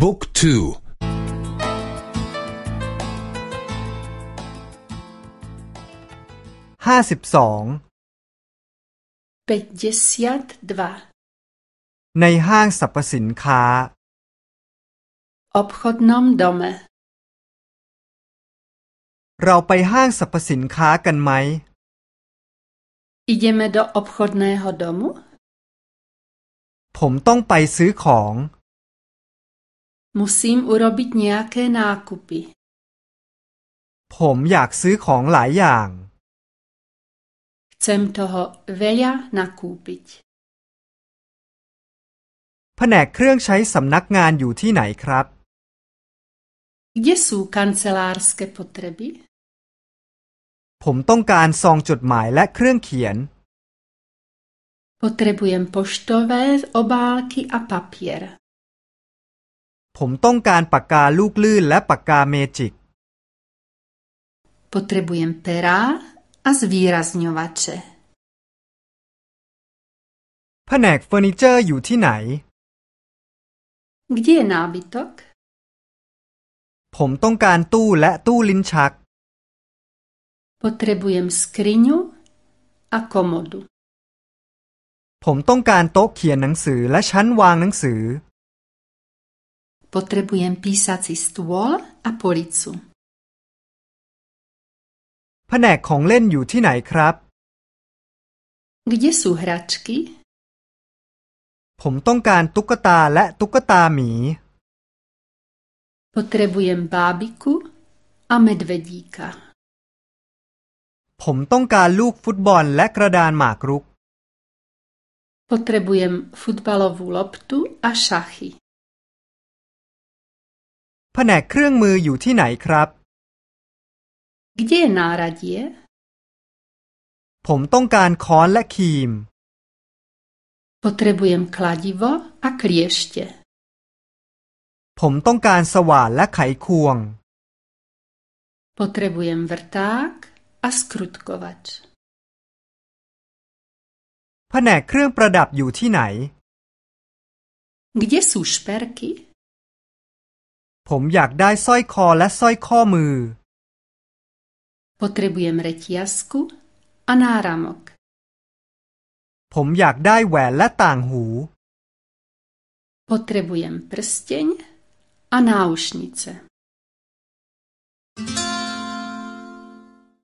บุ๊กทูห้าสิบสองเปดเยสยัดดวในห้างสรรพสินค้าอบขดนอมดอมเราไปห้างสรรพสินค้ากันไหมอิเยเมดอบ obchodnego domu? ผมต้องไปซื้อของ musím urobit nějaké nákupy ผมอยากซื้อของหลายอย่าง chcem toho veľa nakúpiť แผนกเครื่องใช้สำนักงานอยู่ที่ไหนครับ kde sú kancelárske potreby ผมต้องการซองจดหมายและเครื่องเขียน potrebujem poštové obálky a papier ผมต้องการปากกาลูกลื่นและปากกาเมจิก potrebujem perá a zvýrazňovače แผนกเฟอร์นิเจอร์อยู่ที่ไหน kde je nábytok ผมต้องการตู้และตู้ลิ้นชัก potrebujem skriňu a komodu ผมต้องการโต๊ะเขียนหนังสือและชั้นวางหนังสือ potrebujem písací stôl a policu แผนกของเล่นอยู่ที่ไหนครับ kde sú hračky ผมต้องการตุ๊กตาและตุ๊กตาหมี potrebujem bábiku a medvedíka ผมต้องการลูกฟุตบอลและกระดานหมากรุก potrebujem futbalovú loptu a šachy แผนกเครื่องมืออยู่ที่ไหนครับ kde je náradie ผมต้องการค้อนและครีม potrebujem kladivo a kliešte ผมต้องการสว่านและไขควง potrebujem vrták a skrutkovač แผนกเครื่องประดับอยู่ที่ไหน kde sú šperky ผมอยากได้สร้อยคอและสร้อยข้อมือ potrebujem reťazku a náramok ผมอยากได้แหวนและต่างหู potrebujem prsteň a náušnice